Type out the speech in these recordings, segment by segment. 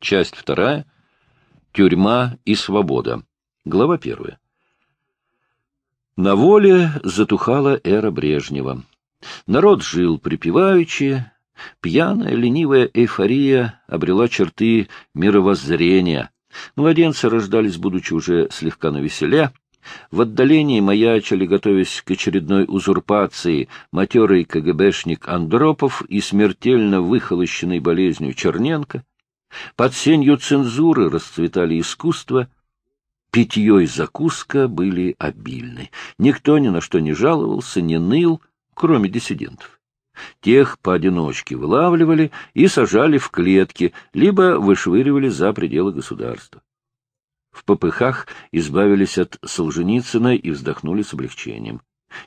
Часть вторая. Тюрьма и свобода. Глава первая. На воле затухала эра Брежнева. Народ жил припеваючи, пьяная, ленивая эйфория обрела черты мировоззрения. Младенцы рождались, будучи уже слегка навеселе, в отдалении маячили, готовясь к очередной узурпации, матерый КГБшник Андропов и смертельно выхолощенный болезнью Черненко. Под сенью цензуры расцветали искусство, питье и закуска были обильны. Никто ни на что не жаловался, не ныл, кроме диссидентов. Тех поодиночке вылавливали и сажали в клетки, либо вышвыривали за пределы государства. В попыхах избавились от Солженицына и вздохнули с облегчением.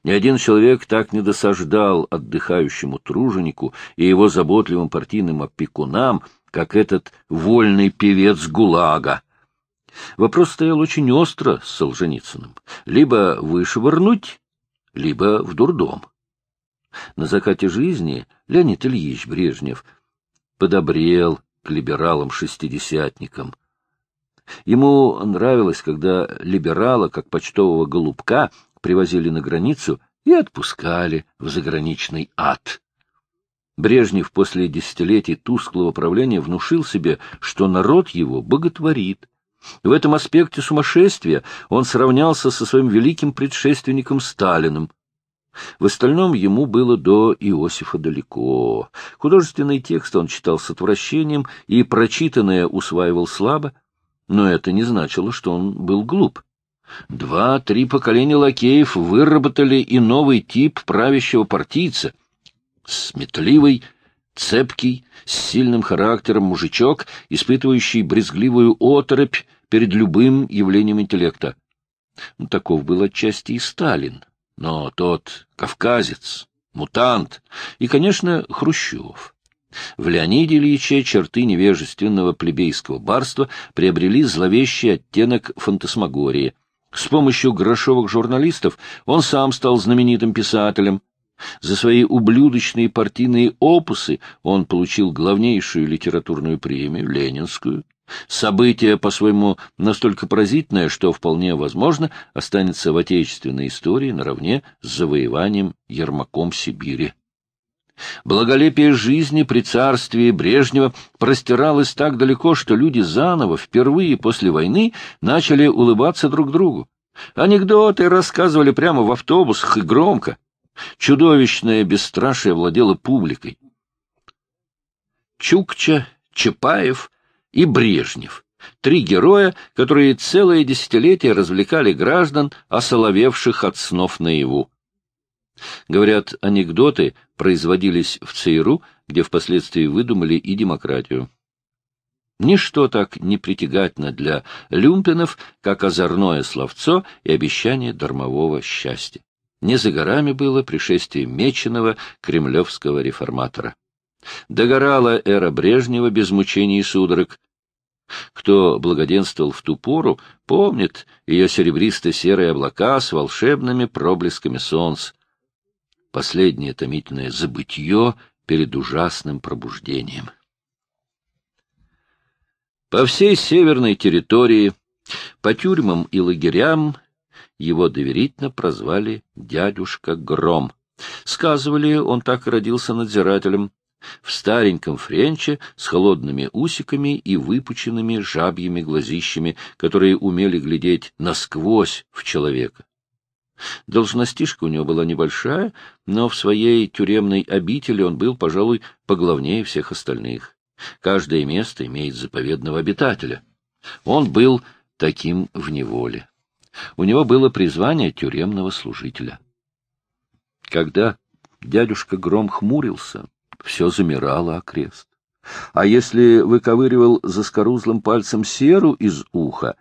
Ни один человек так не досаждал отдыхающему труженику и его заботливым партийным опекунам, как этот вольный певец ГУЛАГа. Вопрос стоял очень остро с Солженицыным. Либо вышвырнуть, либо в дурдом. На закате жизни Леонид Ильич Брежнев подобрел к либералам-шестидесятникам. Ему нравилось, когда либерала, как почтового голубка, привозили на границу и отпускали в заграничный ад. Брежнев после десятилетий тусклого правления внушил себе, что народ его боготворит. В этом аспекте сумасшествия он сравнялся со своим великим предшественником Сталиным. В остальном ему было до Иосифа далеко. Художественный текст он читал с отвращением и прочитанное усваивал слабо но это не значило, что он был глуп. Два-три поколения лакеев выработали и новый тип правящего партийца. Сметливый, цепкий, с сильным характером мужичок, испытывающий брезгливую оторопь перед любым явлением интеллекта. Ну, таков был отчасти и Сталин, но тот кавказец, мутант и, конечно, Хрущев. В Леониде Ильиче черты невежественного плебейского барства приобрели зловещий оттенок фантасмагории. С помощью грошовых журналистов он сам стал знаменитым писателем. За свои ублюдочные партийные опусы он получил главнейшую литературную премию, Ленинскую. Событие, по-своему, настолько поразительное, что, вполне возможно, останется в отечественной истории наравне с завоеванием Ермаком Сибири. Благолепие жизни при царстве Брежнева простиралось так далеко, что люди заново, впервые после войны, начали улыбаться друг другу. Анекдоты рассказывали прямо в автобусах и громко. Чудовищное бесстрашие владело публикой. Чукча, Чапаев и Брежнев — три героя, которые целое десятилетие развлекали граждан, осоловевших от снов наяву. Говорят, анекдоты производились в ЦРУ, где впоследствии выдумали и демократию. Ничто так не притягательно для люмпинов, как озорное словцо и обещание дармового счастья. Не за горами было пришествие меченого кремлевского реформатора. Догорала эра Брежнева без мучений и судорог. Кто благоденствовал в ту пору, помнит ее серебристо-серые облака с волшебными проблесками солнца последнее томительное забытье перед ужасным пробуждением. По всей северной территории, по тюрьмам и лагерям его доверительно прозвали «дядюшка Гром». Сказывали, он так родился надзирателем, в стареньком френче с холодными усиками и выпученными жабьими глазищами, которые умели глядеть насквозь в человека. Должностишка у него была небольшая, но в своей тюремной обители он был, пожалуй, поглавнее всех остальных. Каждое место имеет заповедного обитателя. Он был таким в неволе. У него было призвание тюремного служителя. Когда дядюшка Гром хмурился, все замирало окрест. А если выковыривал заскорузлым пальцем серу из уха,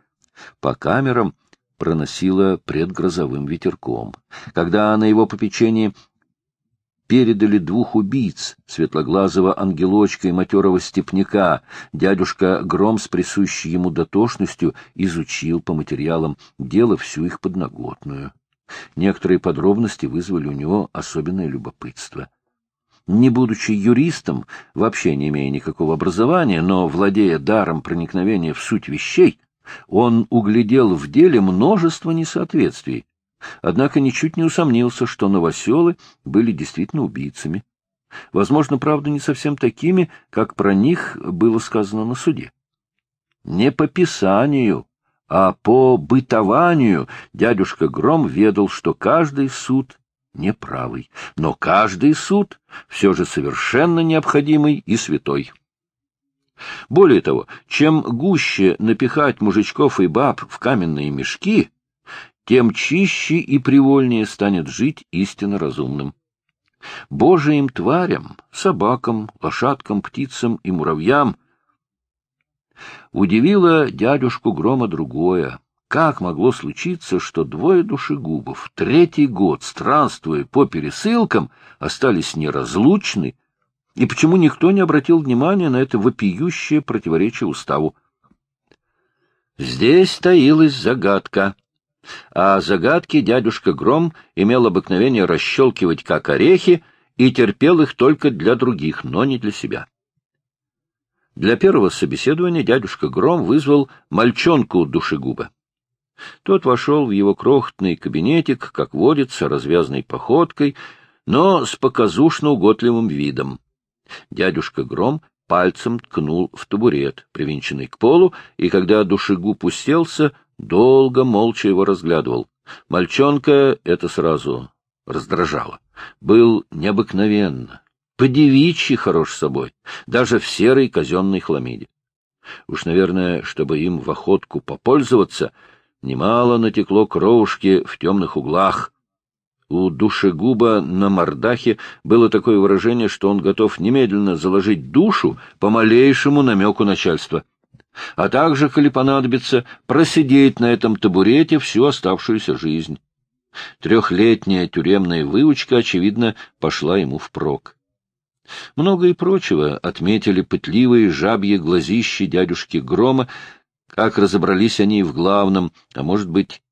по камерам проносило предгрозовым ветерком. Когда на его попечении передали двух убийц, светлоглазого ангелочка и матерого степняка, дядюшка Гром с присущей ему дотошностью изучил по материалам дела всю их подноготную. Некоторые подробности вызвали у него особенное любопытство. Не будучи юристом, вообще не имея никакого образования, но владея даром проникновения в суть вещей, он углядел в деле множество несоответствий, однако ничуть не усомнился, что новоселы были действительно убийцами. Возможно, правда, не совсем такими, как про них было сказано на суде. Не по писанию, а по бытованию дядюшка Гром ведал, что каждый суд неправый, но каждый суд все же совершенно необходимый и святой. Более того, чем гуще напихать мужичков и баб в каменные мешки, тем чище и привольнее станет жить истинно разумным. Божиим тварям, собакам, лошадкам, птицам и муравьям удивило дядюшку Грома другое. Как могло случиться, что двое душегубов, третий год, странствуя по пересылкам, остались неразлучны, и почему никто не обратил внимания на это вопиющее противоречие уставу? Здесь таилась загадка. А загадки дядюшка Гром имел обыкновение расщелкивать как орехи и терпел их только для других, но не для себя. Для первого собеседования дядюшка Гром вызвал мальчонку душегуба. Тот вошел в его крохотный кабинетик, как водится, развязной походкой, но с показушно угодливым видом. Дядюшка Гром пальцем ткнул в табурет, привинченный к полу, и когда душегуб уселся, долго молча его разглядывал. Мальчонка это сразу раздражало. Был необыкновенно, подевичьи хорош собой, даже в серой казенной хламиде. Уж, наверное, чтобы им в охотку попользоваться — Немало натекло кровушки в темных углах. У душегуба на мордахе было такое выражение, что он готов немедленно заложить душу по малейшему намеку начальства, а также, коли понадобится, просидеть на этом табурете всю оставшуюся жизнь. Трехлетняя тюремная выучка, очевидно, пошла ему впрок. Много и прочего отметили пытливые жабьи глазищи дядюшки Грома, как разобрались они в главном, а может быть,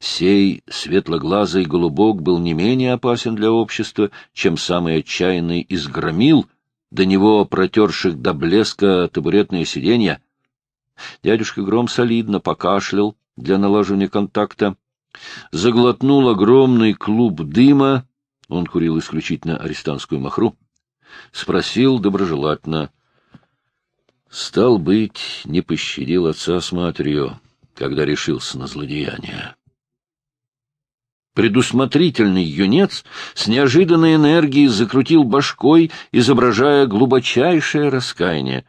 сей светлоглазый голубок был не менее опасен для общества, чем самый отчаянный из громил, до него протерших до блеска табуретные сиденья. Дядюшка Гром солидно покашлял для налаживания контакта, заглотнул огромный клуб дыма, он курил исключительно арестантскую махру, спросил доброжелательно — Стал быть, не пощадил отца с матерью, когда решился на злодеяние. Предусмотрительный юнец с неожиданной энергией закрутил башкой, изображая глубочайшее раскаяние,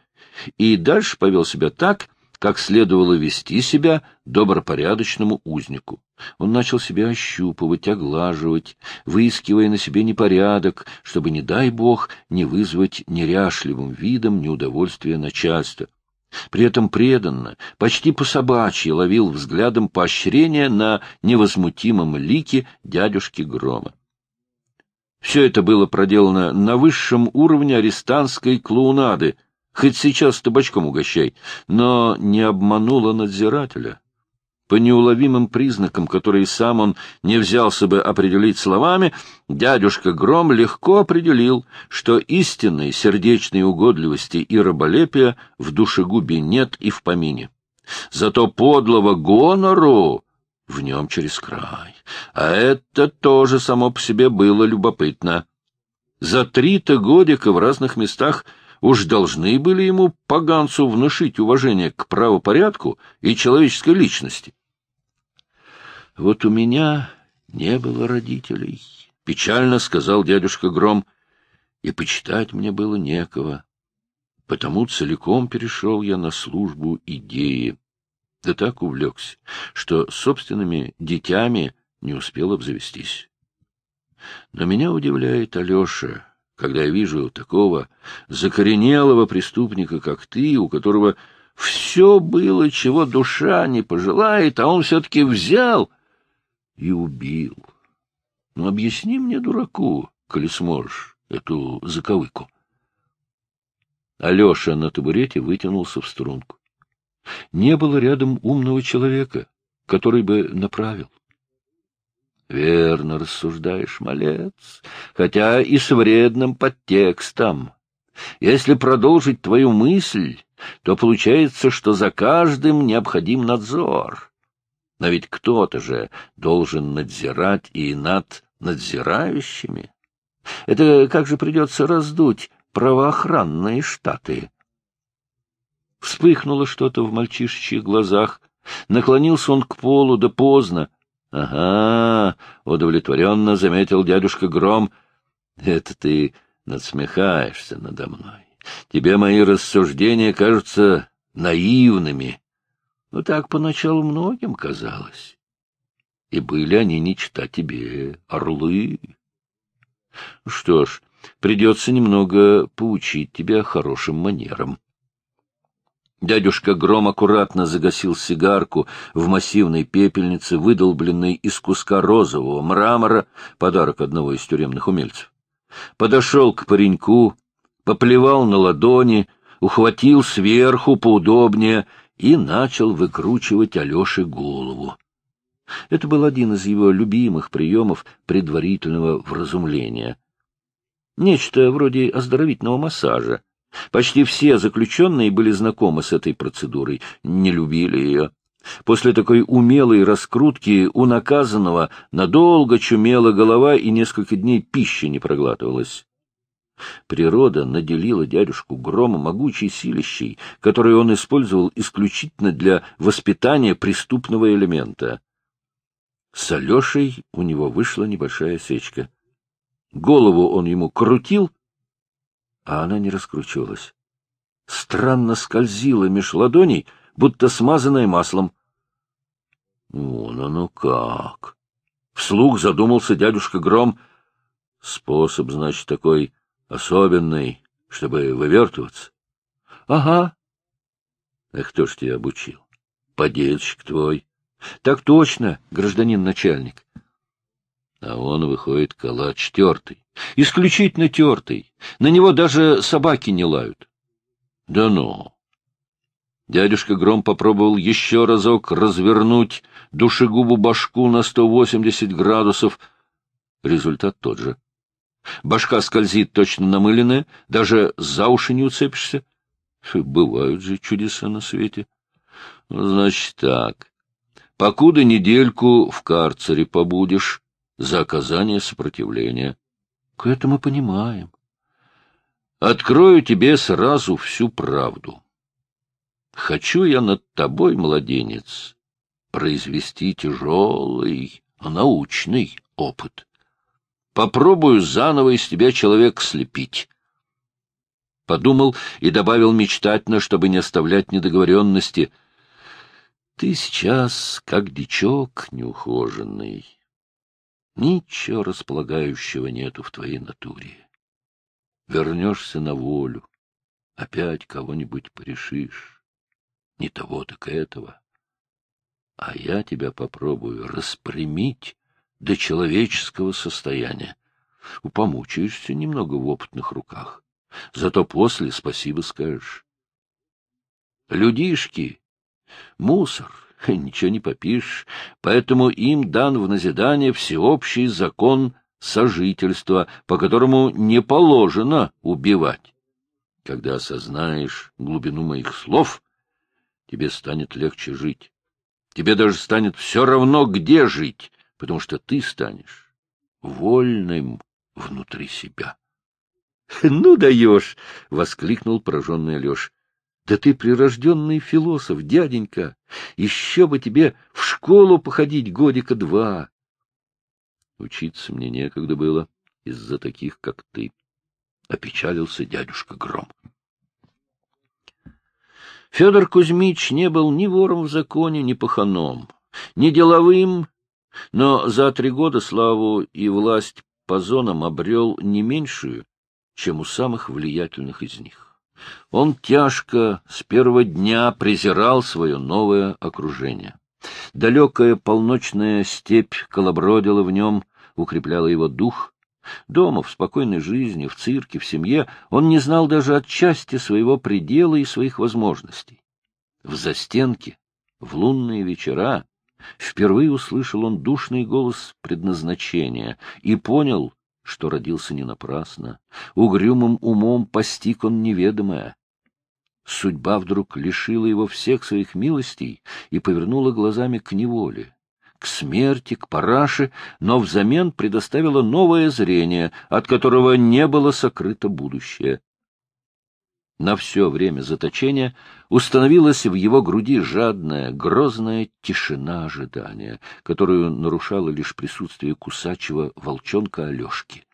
и дальше повел себя так, как следовало вести себя добропорядочному узнику. Он начал себя ощупывать, оглаживать, выискивая на себе непорядок, чтобы, не дай бог, не вызвать неряшливым видом неудовольствия начальства. При этом преданно, почти по-собачьи ловил взглядом поощрения на невозмутимом лике дядюшки Грома. Все это было проделано на высшем уровне арестантской клоунады, хоть сейчас табачком угощай, но не обманула надзирателя. По неуловимым признакам, которые сам он не взялся бы определить словами, дядюшка Гром легко определил, что истинной сердечной угодливости и раболепия в душегубе нет и в помине. Зато подлого гонору в нем через край. А это тоже само по себе было любопытно. За три-то годика в разных местах — уж должны были ему, поганцу, внушить уважение к правопорядку и человеческой личности. Вот у меня не было родителей, — печально сказал дядюшка Гром, — и почитать мне было некого. Потому целиком перешел я на службу идеи. Да так увлекся, что собственными детьми не успел обзавестись. Но меня удивляет Алеша, когда я вижу такого закоренелого преступника, как ты, у которого все было, чего душа не пожелает, а он все-таки взял и убил. Ну, объясни мне, дураку, коли сможешь, эту заковыку. Алеша на табурете вытянулся в струнку. Не было рядом умного человека, который бы направил. — Верно рассуждаешь, малец, хотя и с вредным подтекстом. Если продолжить твою мысль, то получается, что за каждым необходим надзор. Но ведь кто-то же должен надзирать и над надзирающими. Это как же придется раздуть правоохранные штаты? Вспыхнуло что-то в мальчишечьих глазах. Наклонился он к полу, да поздно. — Ага, — удовлетворенно заметил дядюшка Гром. — Это ты надсмехаешься надо мной. Тебе мои рассуждения кажутся наивными. Но так поначалу многим казалось. И были они не чита тебе, орлы. Что ж, придется немного поучить тебя хорошим манерам. Дядюшка Гром аккуратно загасил сигарку в массивной пепельнице, выдолбленной из куска розового мрамора, подарок одного из тюремных умельцев. Подошел к пареньку, поплевал на ладони, ухватил сверху поудобнее и начал выкручивать Алёше голову. Это был один из его любимых приемов предварительного вразумления. Нечто вроде оздоровительного массажа. Почти все заключенные были знакомы с этой процедурой, не любили ее. После такой умелой раскрутки у наказанного надолго чумела голова и несколько дней пищи не проглатывалась. Природа наделила дядюшку Грома могучей силищей, которую он использовал исключительно для воспитания преступного элемента. С Алешей у него вышла небольшая сечка. Голову он ему крутил, а она не раскручивалась. Странно скользила меж ладоней, будто смазанная маслом. Вон оно как! Вслух задумался дядюшка Гром. Способ, значит, такой особенный, чтобы вывертываться. — Ага. — А кто ж тебя обучил? — Подельщик твой. — Так точно, гражданин начальник. А он выходит калач тертый. Исключительно тертый. На него даже собаки не лают. — Да ну! Дядюшка Гром попробовал еще разок развернуть душегубу башку на сто восемьдесят градусов. Результат тот же. Башка скользит точно намыленная, даже за уши не уцепишься. Бывают же чудеса на свете. Значит так, покуда недельку в карцере побудешь за оказание сопротивления. К этому понимаем. Открою тебе сразу всю правду. Хочу я над тобой, младенец, произвести тяжелый, научный опыт. Попробую заново из тебя человек слепить. Подумал и добавил мечтательно, чтобы не оставлять недоговоренности. Ты сейчас как дичок неухоженный. Ничего располагающего нету в твоей натуре. Вернешься на волю, опять кого-нибудь порешишь не того, так этого. А я тебя попробую распрямить до человеческого состояния. Упомучаешься немного в опытных руках, зато после спасибо скажешь. Людишки — мусор, ничего не попишешь, поэтому им дан в назидание всеобщий закон сожительства, по которому не положено убивать. Когда осознаешь глубину моих слов, тебе станет легче жить. Тебе даже станет все равно, где жить, потому что ты станешь вольным внутри себя. — Ну даешь! — воскликнул пораженный Алеша. — Да ты прирожденный философ, дяденька! Еще бы тебе в школу походить годика два! Учиться мне некогда было из-за таких, как ты. Опечалился дядюшка Гром. Федор Кузьмич не был ни вором в законе, ни паханом, ни деловым, но за три года славу и власть по зонам обрел не меньшую, чем у самых влиятельных из них. Он тяжко с первого дня презирал свое новое окружение. Далекая полночная степь колобродила в нем, укрепляла его дух. Дома, в спокойной жизни, в цирке, в семье он не знал даже отчасти своего предела и своих возможностей. В застенке, в лунные вечера, Впервые услышал он душный голос предназначения и понял, что родился не напрасно. Угрюмым умом постиг он неведомое. Судьба вдруг лишила его всех своих милостей и повернула глазами к неволе, к смерти, к параше, но взамен предоставила новое зрение, от которого не было сокрыто будущее. На все время заточения установилась в его груди жадная, грозная тишина ожидания, которую нарушало лишь присутствие кусачего волчонка Алешки.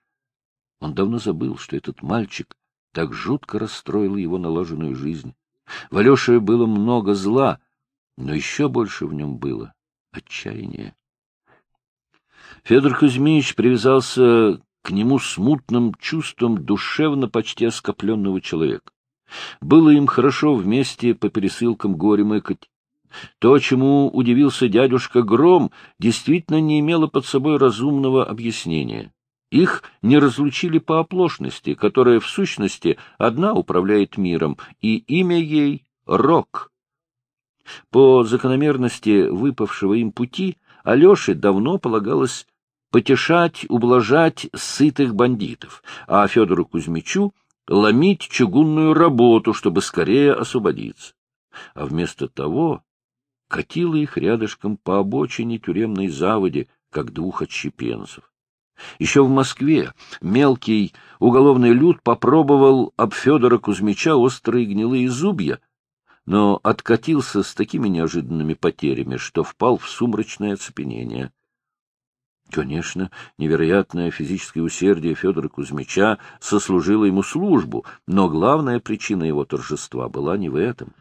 Он давно забыл, что этот мальчик так жутко расстроил его налаженную жизнь. В Алёше было много зла, но еще больше в нем было отчаяние. Федор Кузьмич привязался к нему смутным чувством душевно почти оскопленного человека. Было им хорошо вместе по пересылкам горе мыкать. То, чему удивился дядюшка Гром, действительно не имело под собой разумного объяснения. Их не разлучили по оплошности, которая в сущности одна управляет миром, и имя ей — Рок. По закономерности выпавшего им пути Алёше давно полагалось потешать, ублажать сытых бандитов, а Федору Кузьмичу ломить чугунную работу, чтобы скорее освободиться. А вместо того катила их рядышком по обочине тюремной заводи, как двух отщепенцев. Еще в Москве мелкий уголовный люд попробовал об Федора Кузьмича острые гнилые зубья, но откатился с такими неожиданными потерями, что впал в сумрачное оцепенение. Конечно, невероятное физическое усердие Федора Кузьмича сослужило ему службу, но главная причина его торжества была не в этом.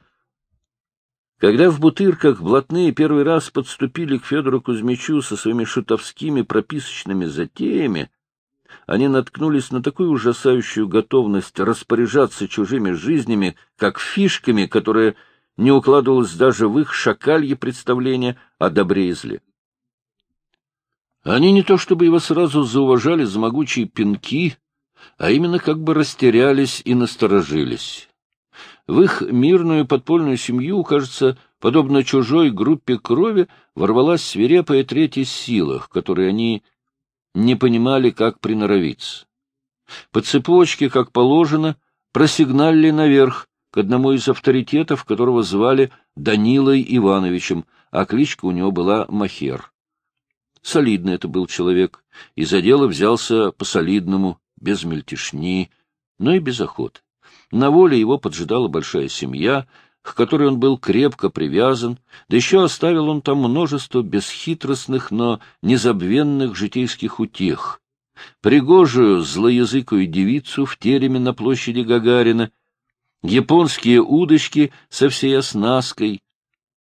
Когда в Бутырках блатные первый раз подступили к Федору Кузьмичу со своими шутовскими прописочными затеями, они наткнулись на такую ужасающую готовность распоряжаться чужими жизнями, как фишками, которые не укладывалось даже в их шакалье представление о добре и зле. Они не то чтобы его сразу зауважали за могучие пинки, а именно как бы растерялись и насторожились. В их мирную подпольную семью, кажется, подобно чужой группе крови, ворвалась свирепая третья сила, в которой они не понимали, как приноровиться. По цепочке, как положено, просигналили наверх к одному из авторитетов, которого звали Данилой Ивановичем, а кличка у него была Махер. Солидный это был человек, и за дело взялся по-солидному, без мельтешни, но и без охоты. На воле его поджидала большая семья, к которой он был крепко привязан, да еще оставил он там множество бесхитростных, но незабвенных житейских утех. Пригожую злоязыкую девицу в тереме на площади Гагарина, японские удочки со всей оснасткой,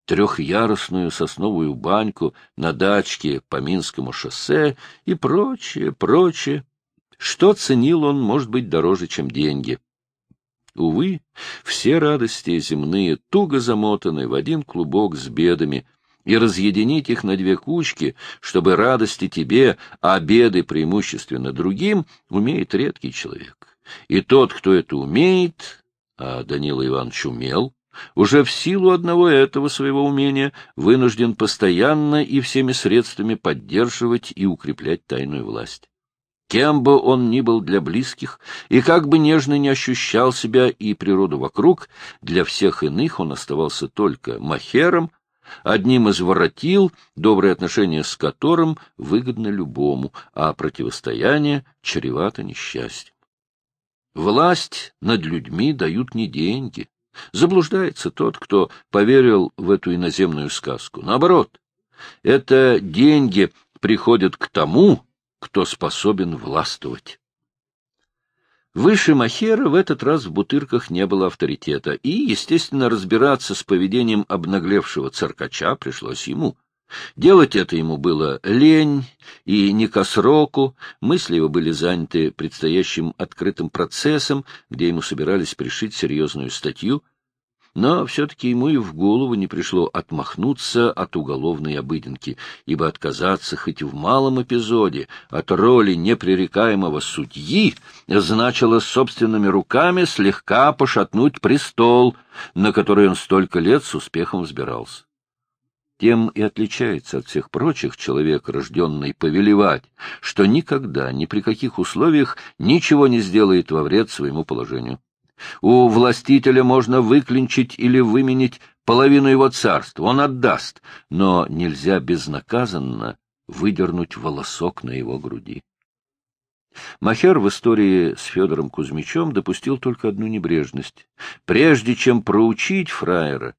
трехъярусную сосновую баньку на дачке по Минскому шоссе и прочее, прочее. Что ценил он, может быть, дороже, чем деньги. Увы, все радости земные туго замотаны в один клубок с бедами, и разъединить их на две кучки, чтобы радости тебе, а беды преимущественно другим, умеет редкий человек. И тот, кто это умеет, а Данила Иванович умел, уже в силу одного этого своего умения вынужден постоянно и всеми средствами поддерживать и укреплять тайную власть. Кем бы он ни был для близких, и как бы нежно не ощущал себя и природу вокруг, для всех иных он оставался только махером, одним из воротил, добрые отношения с которым выгодно любому, а противостояние чревато несчастьем. Власть над людьми дают не деньги. Заблуждается тот, кто поверил в эту иноземную сказку. Наоборот, это деньги приходят к тому, кто способен властвовать. Выше Махера в этот раз в Бутырках не было авторитета, и, естественно, разбираться с поведением обнаглевшего циркача пришлось ему. Делать это ему было лень и не ко сроку, мысли его были заняты предстоящим открытым процессом, где ему собирались пришить серьезную статью — но все-таки ему и в голову не пришло отмахнуться от уголовной обыденки, ибо отказаться хоть в малом эпизоде от роли непререкаемого судьи значило собственными руками слегка пошатнуть престол, на который он столько лет с успехом взбирался. Тем и отличается от всех прочих человек, рожденный повелевать, что никогда, ни при каких условиях ничего не сделает во вред своему положению. У властителя можно выклинчить или выменить половину его царства, он отдаст, но нельзя безнаказанно выдернуть волосок на его груди. Махер в истории с Федором Кузьмичем допустил только одну небрежность. Прежде чем проучить фраера,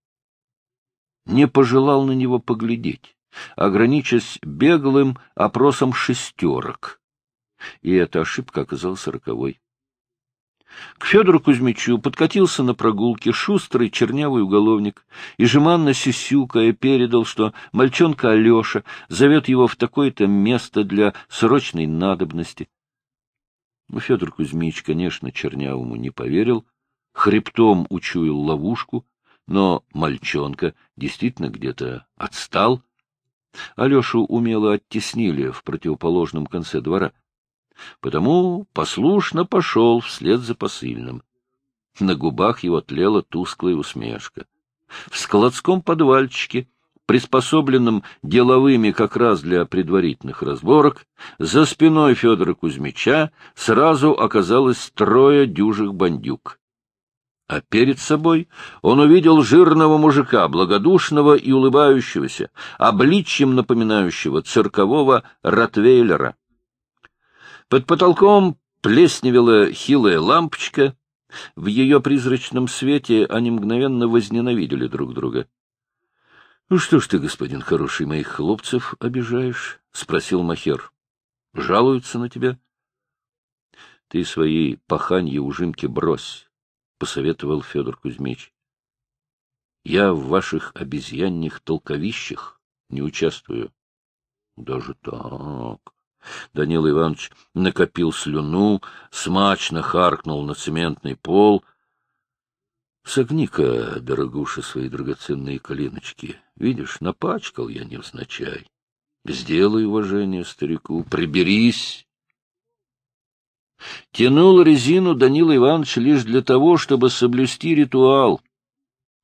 не пожелал на него поглядеть, ограничась беглым опросом шестерок. И эта ошибка оказалась роковой. К Федору Кузьмичу подкатился на прогулке шустрый чернявый уголовник и, жеманно сисюкая, передал, что мальчонка Алеша зовет его в такое-то место для срочной надобности. Ну, Федор Кузьмич, конечно, чернявому не поверил, хребтом учуял ловушку, но мальчонка действительно где-то отстал. Алешу умело оттеснили в противоположном конце двора, потому послушно пошел вслед за посыльным. На губах его тлела тусклая усмешка. В складском подвальчике, приспособленном деловыми как раз для предварительных разборок, за спиной Федора Кузьмича сразу оказалось трое дюжих бандюк а перед собой он увидел жирного мужика, благодушного и улыбающегося, обличьем напоминающего циркового ротвейлера. Под потолком плесневела хилая лампочка. В ее призрачном свете они мгновенно возненавидели друг друга. — Ну что ж ты, господин хороший, моих хлопцев обижаешь? — спросил Махер. — Жалуются на тебя? — Ты свои паханье ужимки брось — посоветовал Федор Кузьмич. — Я в ваших обезьянных толковищах не участвую. — Даже так? Данил Иванович накопил слюну, смачно харкнул на цементный пол. — Согни-ка, дорогуша, свои драгоценные коленочки. Видишь, напачкал я невзначай. Сделай уважение старику, приберись Тянул резину Данила Иванович лишь для того, чтобы соблюсти ритуал.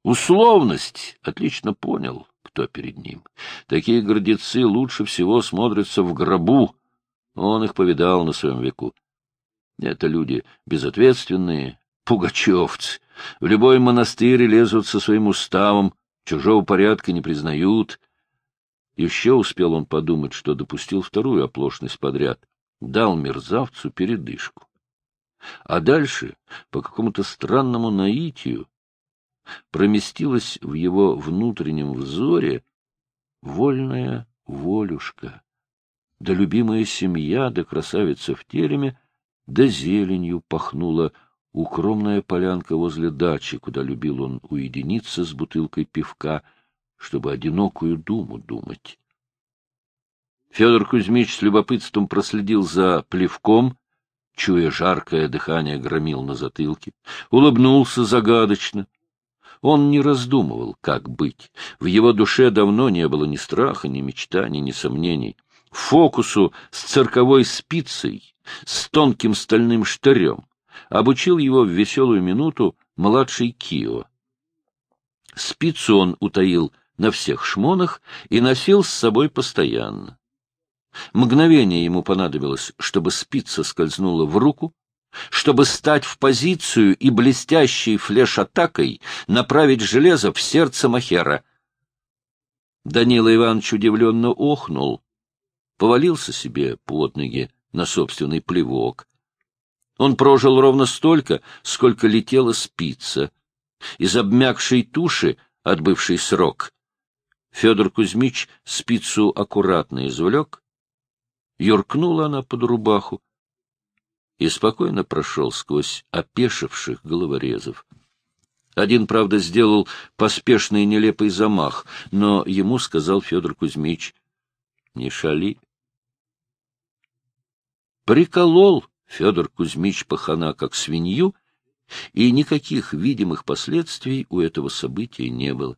Условность отлично понял, кто перед ним. Такие гордецы лучше всего смотрятся в гробу. Он их повидал на своем веку. Это люди безответственные, пугачевцы. В любой монастырь лезут со своим уставом, чужого порядка не признают. Еще успел он подумать, что допустил вторую оплошность подряд — дал мерзавцу передышку. А дальше, по какому-то странному наитию, проместилась в его внутреннем взоре вольная волюшка, да любимая семья, да красавица в тереме, да зеленью пахнула укромная полянка возле дачи, куда любил он уединиться с бутылкой пивка, чтобы одинокую думу думать. Федор Кузьмич с любопытством проследил за плевком, чуя жаркое дыхание громил на затылке, улыбнулся загадочно. Он не раздумывал, как быть. В его душе давно не было ни страха, ни мечтаний, ни сомнений. Фокусу с цирковой спицей, с тонким стальным штырем обучил его в веселую минуту младший Кио. Спицу он утаил на всех шмонах и носил с собой постоянно. Мгновение ему понадобилось, чтобы спица скользнула в руку, чтобы стать в позицию и блестящей флеш-атакой направить железо в сердце Махера. Данила Иванович удивленно охнул, повалился себе под ноги на собственный плевок. Он прожил ровно столько, сколько летела спица. Из обмякшей туши, отбывший срок, Федор Кузьмич спицу аккуратно извлек, Юркнула она под рубаху и спокойно прошел сквозь опешивших головорезов. Один, правда, сделал поспешный и нелепый замах, но ему сказал Федор Кузьмич, — не шали. Приколол Федор Кузьмич пахана как свинью, и никаких видимых последствий у этого события не было.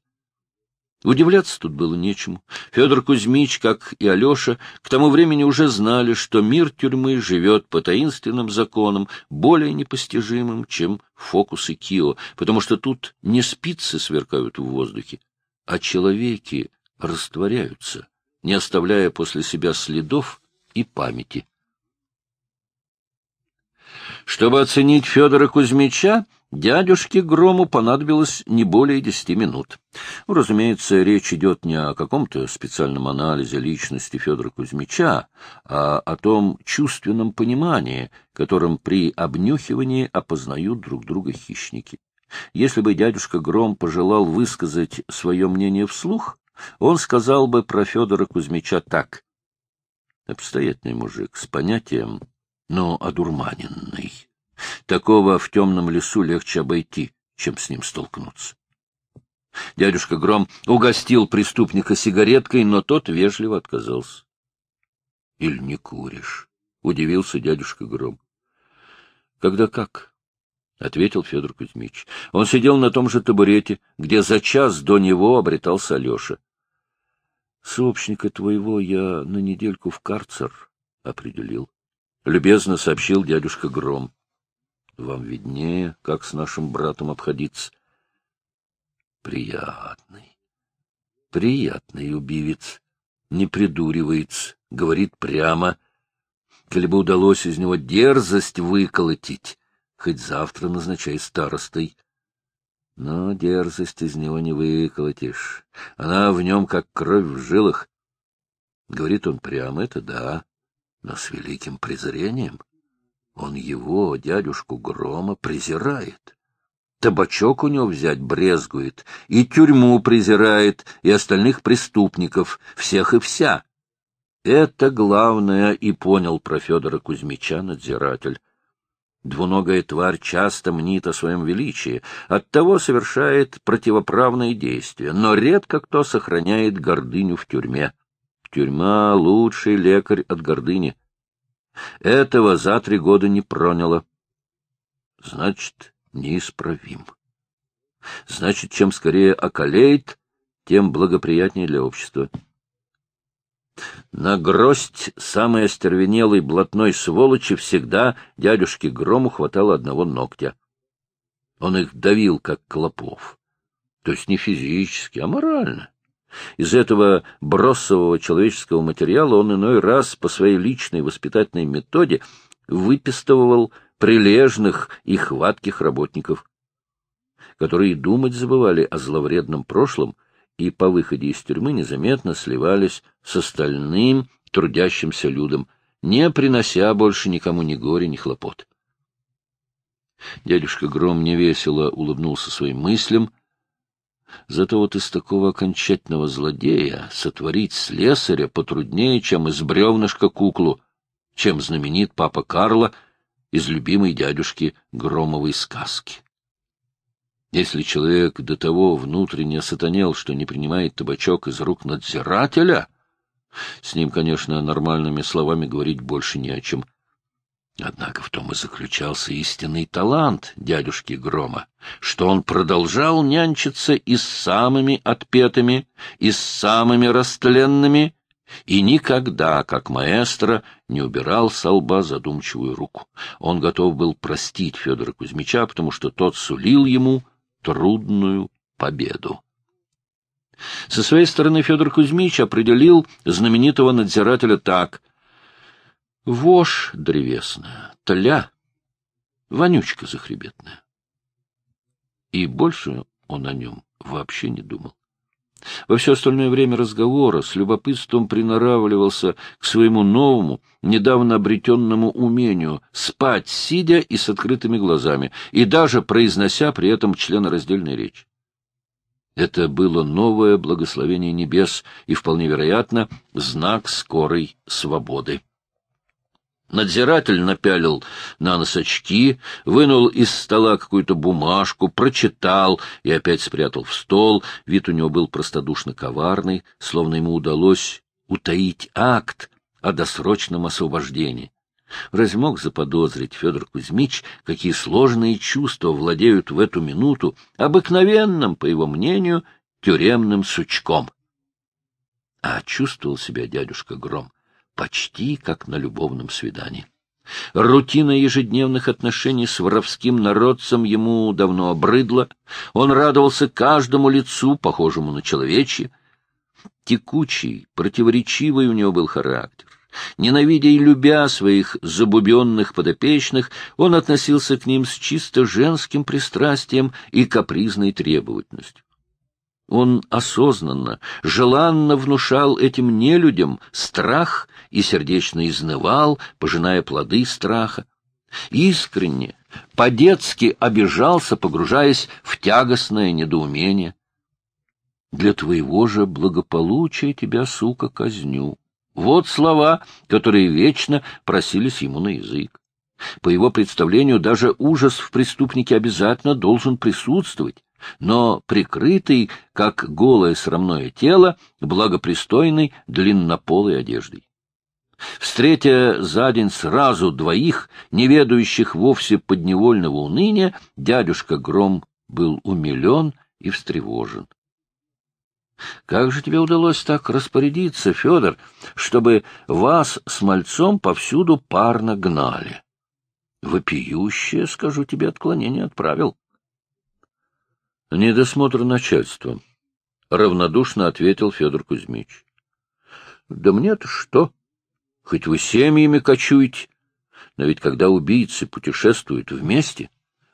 Удивляться тут было нечему. Федор Кузьмич, как и Алеша, к тому времени уже знали, что мир тюрьмы живет по таинственным законам, более непостижимым, чем фокусы Кио, потому что тут не спицы сверкают в воздухе, а человеки растворяются, не оставляя после себя следов и памяти. Чтобы оценить Федора Кузьмича, дядюшке Грому понадобилось не более десяти минут. Ну, разумеется, речь идет не о каком-то специальном анализе личности Федора Кузьмича, а о том чувственном понимании, которым при обнюхивании опознают друг друга хищники. Если бы дядюшка Гром пожелал высказать свое мнение вслух, он сказал бы про Федора Кузьмича так. Обстоятельный мужик с понятием но одурманенный. Такого в темном лесу легче обойти, чем с ним столкнуться. Дядюшка Гром угостил преступника сигареткой, но тот вежливо отказался. — Или не куришь? — удивился дядюшка Гром. — Когда как? — ответил Федор Кузьмич. Он сидел на том же табурете, где за час до него обретался Алеша. — Сообщника твоего я на недельку в карцер определил. — любезно сообщил дядюшка Гром. — Вам виднее, как с нашим братом обходиться. — Приятный, приятный убивец, не придуривается, говорит прямо. Коли бы удалось из него дерзость выколотить, хоть завтра назначай старостой. Но дерзость из него не выколотишь. Она в нем, как кровь в жилах. Говорит он прямо, это да но с великим презрением. Он его, дядюшку Грома, презирает. Табачок у него взять брезгует, и тюрьму презирает, и остальных преступников, всех и вся. Это главное и понял про Федора Кузьмича надзиратель. Двуногая тварь часто мнит о своем величии, оттого совершает противоправные действия, но редко кто сохраняет гордыню в тюрьме. Тюрьма — лучший лекарь от гордыни. Этого за три года не проняло. Значит, неисправим. Значит, чем скорее околеет, тем благоприятнее для общества. На гроздь самой остервенелой блатной сволочи всегда дядюшке Грому хватало одного ногтя. Он их давил, как клопов. То есть не физически, а морально. Из этого броссового человеческого материала он иной раз по своей личной воспитательной методе выпистывал прилежных и хватких работников, которые думать забывали о зловредном прошлом и по выходе из тюрьмы незаметно сливались с остальным трудящимся людом, не принося больше никому ни горя, ни хлопот. Дядюшка Гром невесело улыбнулся своим мыслям, Зато вот из такого окончательного злодея сотворить слесаря потруднее, чем из бревнышка куклу, чем знаменит папа Карло из любимой дядюшки Громовой сказки. Если человек до того внутренне сатанел, что не принимает табачок из рук надзирателя, с ним, конечно, нормальными словами говорить больше не о чем — Однако в том и заключался истинный талант дядюшки Грома, что он продолжал нянчиться и с самыми отпетыми, и с самыми растленными, и никогда, как маэстро, не убирал с лба задумчивую руку. Он готов был простить Федора Кузьмича, потому что тот сулил ему трудную победу. Со своей стороны Федор Кузьмич определил знаменитого надзирателя так — Вошь древесная, тля, вонючка захребетная. И больше он о нем вообще не думал. Во все остальное время разговора с любопытством приноравливался к своему новому, недавно обретенному умению спать, сидя и с открытыми глазами, и даже произнося при этом членораздельной речь. Это было новое благословение небес и, вполне вероятно, знак скорой свободы. Надзиратель напялил на нос очки, вынул из стола какую-то бумажку, прочитал и опять спрятал в стол. Вид у него был простодушно коварный, словно ему удалось утаить акт о досрочном освобождении. Разве мог заподозрить Федор Кузьмич, какие сложные чувства владеют в эту минуту обыкновенным, по его мнению, тюремным сучком? А чувствовал себя дядюшка Гром почти как на любовном свидании. Рутина ежедневных отношений с воровским народцем ему давно обрыдла. Он радовался каждому лицу, похожему на человечье. Текучий, противоречивый у него был характер. Ненавидя и любя своих забубенных подопечных, он относился к ним с чисто женским пристрастием и капризной требовательностью. Он осознанно, желанно внушал этим нелюдям страх и сердечно изнывал, пожиная плоды страха. Искренне, по-детски обижался, погружаясь в тягостное недоумение. «Для твоего же благополучия тебя, сука, казню». Вот слова, которые вечно просились ему на язык. По его представлению, даже ужас в преступнике обязательно должен присутствовать, но прикрытый, как голое срамное тело, благопристойной длиннополой одеждой. Встретя за день сразу двоих, не ведающих вовсе подневольного уныния, дядюшка Гром был умилен и встревожен. — Как же тебе удалось так распорядиться, Федор, чтобы вас с мальцом повсюду парно гнали? Вопиющее, скажу тебе, отклонение отправил. — Недосмотр начальства, — равнодушно ответил Федор Кузьмич. — Да мне-то что? Хоть вы семьями кочуете, но ведь когда убийцы путешествуют вместе,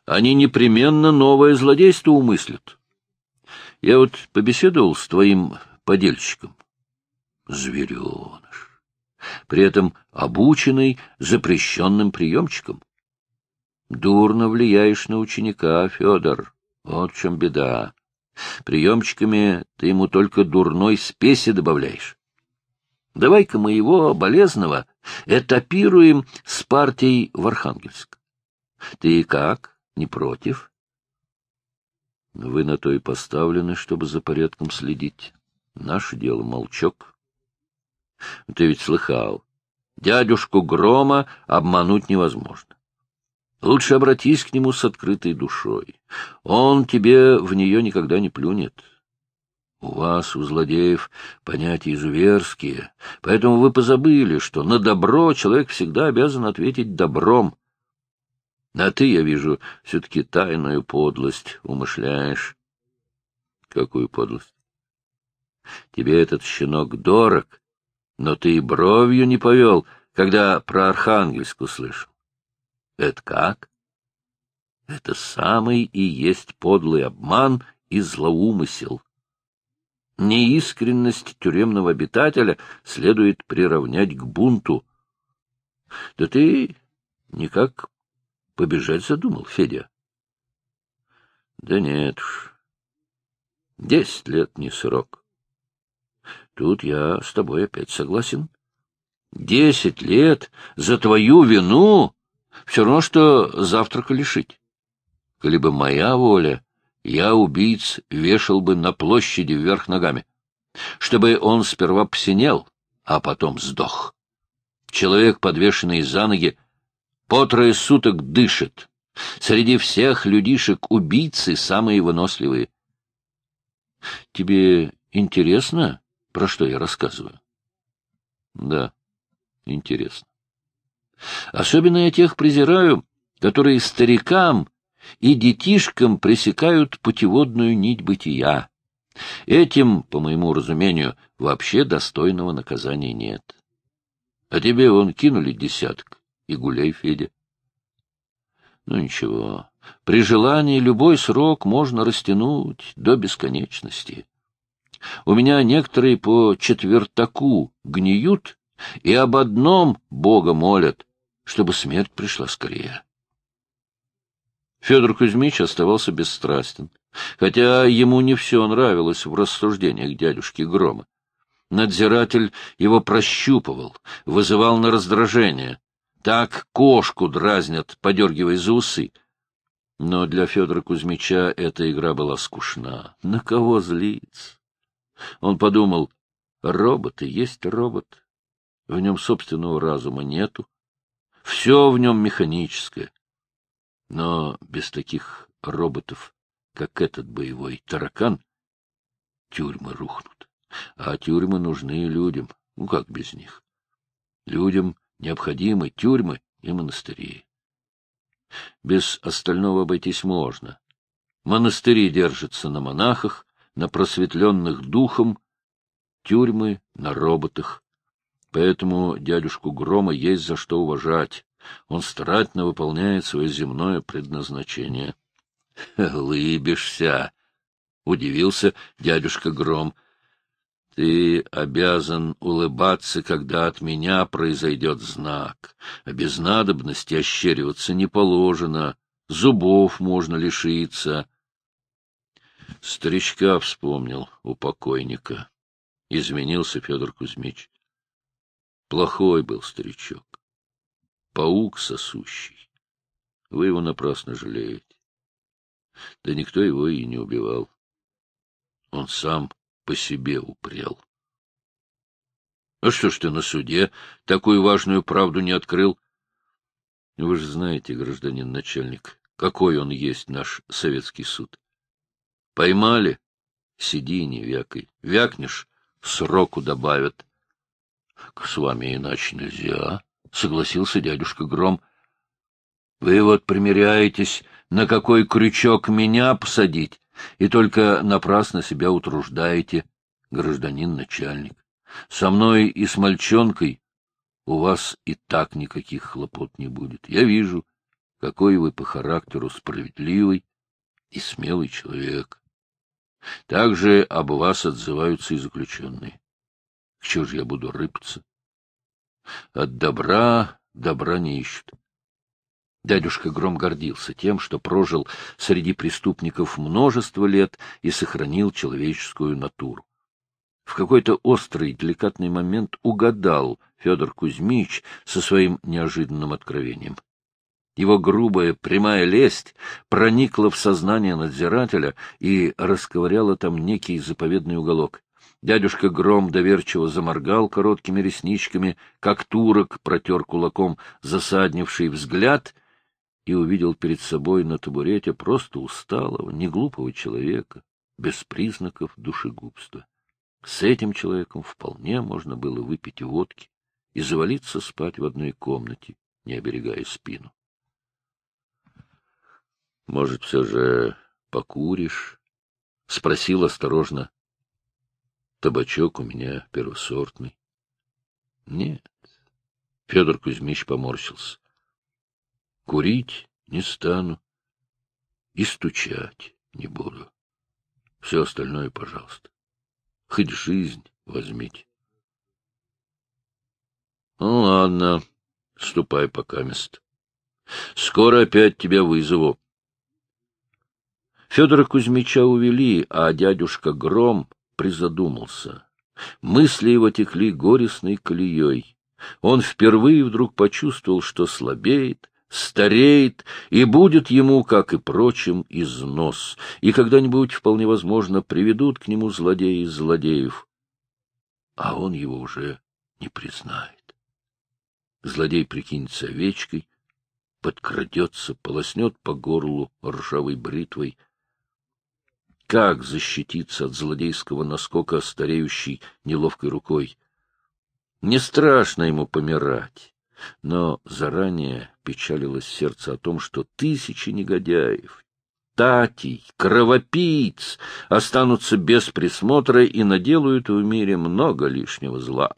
они непременно новое злодейство умыслят. Я вот побеседовал с твоим подельщиком. Звереныш. При этом обученный запрещенным приемчиком. Дурно влияешь на ученика, Федор. Вот в чем беда. Приемчиками ты ему только дурной спеси добавляешь. Давай-ка мы его, болезного, этапируем с партией в Архангельск. Ты как, не против? Вы на то и поставлены, чтобы за порядком следить. Наше дело молчок. Ты ведь слыхал. Дядюшку Грома обмануть невозможно. Лучше обратись к нему с открытой душой. Он тебе в нее никогда не плюнет. У вас, у злодеев, понятия изуверские, поэтому вы позабыли, что на добро человек всегда обязан ответить добром. А ты, я вижу, все-таки тайную подлость умышляешь. Какую подлость? Тебе этот щенок дорог, но ты и бровью не повел, когда про Архангельск услышал. Это как? Это самый и есть подлый обман и злоумысел. Неискренность тюремного обитателя следует приравнять к бунту. Да ты никак Побежать задумал Федя. Да нет уж. Десять лет не срок. Тут я с тобой опять согласен. Десять лет за твою вину все равно, что завтрака лишить. Коли бы моя воля, я убийц вешал бы на площади вверх ногами, чтобы он сперва посинел, а потом сдох. Человек, подвешенный за ноги, по трое суток дышит. Среди всех людишек убийцы самые выносливые. Тебе интересно, про что я рассказываю? Да, интересно. Особенно я тех презираю, которые старикам и детишкам пресекают путеводную нить бытия. Этим, по моему разумению, вообще достойного наказания нет. А тебе вон кинули десяток и гуляй, Федя. Ну, ничего, при желании любой срок можно растянуть до бесконечности. У меня некоторые по четвертаку гниют и об одном Бога молят, чтобы смерть пришла скорее. Федор Кузьмич оставался бесстрастен, хотя ему не все нравилось в рассуждениях дядюшки Грома. Надзиратель его прощупывал, вызывал на раздражение, так кошку дразнят, подергивая за усы. Но для Федора Кузьмича эта игра была скучна. На кого злиться? Он подумал, робот и есть робот. В нем собственного разума нету. Все в нем механическое. Но без таких роботов, как этот боевой таракан, тюрьмы рухнут. А тюрьмы нужны людям. Ну, как без них? Людям необходимы тюрьмы и монастыри. Без остального обойтись можно. Монастыри держатся на монахах, на просветленных духом, тюрьмы на роботах. Поэтому дядюшку Грома есть за что уважать. Он старательно выполняет свое земное предназначение. — Лыбишься! — удивился дядюшка Гром. — Ты обязан улыбаться, когда от меня произойдет знак. А без надобности ощериваться не положено. Зубов можно лишиться. Старичка вспомнил у покойника. Изменился Федор Кузьмич. Плохой был старичок. Паук сосущий. Вы его напрасно жалеете. Да никто его и не убивал. Он сам по себе упрел. А что ж ты на суде такую важную правду не открыл? Вы же знаете, гражданин начальник, какой он есть наш советский суд. Поймали? Сиди не вякай. Вякнешь — сроку добавят. — С вами иначе нельзя, — согласился дядюшка Гром. — Вы вот примеряетесь, на какой крючок меня посадить, и только напрасно себя утруждаете, гражданин начальник. Со мной и с мальчонкой у вас и так никаких хлопот не будет. Я вижу, какой вы по характеру справедливый и смелый человек. Также об вас отзываются и заключенные. К чему же я буду рыпаться? От добра добра не ищут. Дядюшка Гром гордился тем, что прожил среди преступников множество лет и сохранил человеческую натуру. В какой-то острый, деликатный момент угадал Федор Кузьмич со своим неожиданным откровением. Его грубая, прямая лесть проникла в сознание надзирателя и расковыряла там некий заповедный уголок. Дядюшка Гром доверчиво заморгал короткими ресничками, как турок протер кулаком засаднивший взгляд и увидел перед собой на табурете просто усталого, неглупого человека, без признаков душегубства. С этим человеком вполне можно было выпить водки и завалиться спать в одной комнате, не оберегая спину. — Может, все же покуришь? — спросил осторожно. — Табачок у меня первосортный. — Нет. Федор Кузьмич поморщился. — Курить не стану и стучать не буду. Все остальное, пожалуйста. Хоть жизнь возьмите. Ну, ладно, ступай пока мест. Скоро опять тебя вызову. Федора Кузьмича увели, а дядюшка Гром призадумался. Мысли его текли горестной колеей. Он впервые вдруг почувствовал, что слабеет, стареет, и будет ему, как и прочим, износ, и когда-нибудь, вполне возможно, приведут к нему злодеи злодеев. А он его уже не признает. Злодей прикинется овечкой, подкрадется, полоснет по горлу ржавой бритвой. Как защититься от злодейского наскока стареющей неловкой рукой? Не страшно ему помирать но заранее печалилось сердце о том, что тысячи негодяев, татей, кровопийц останутся без присмотра и наделают в мире много лишнего зла.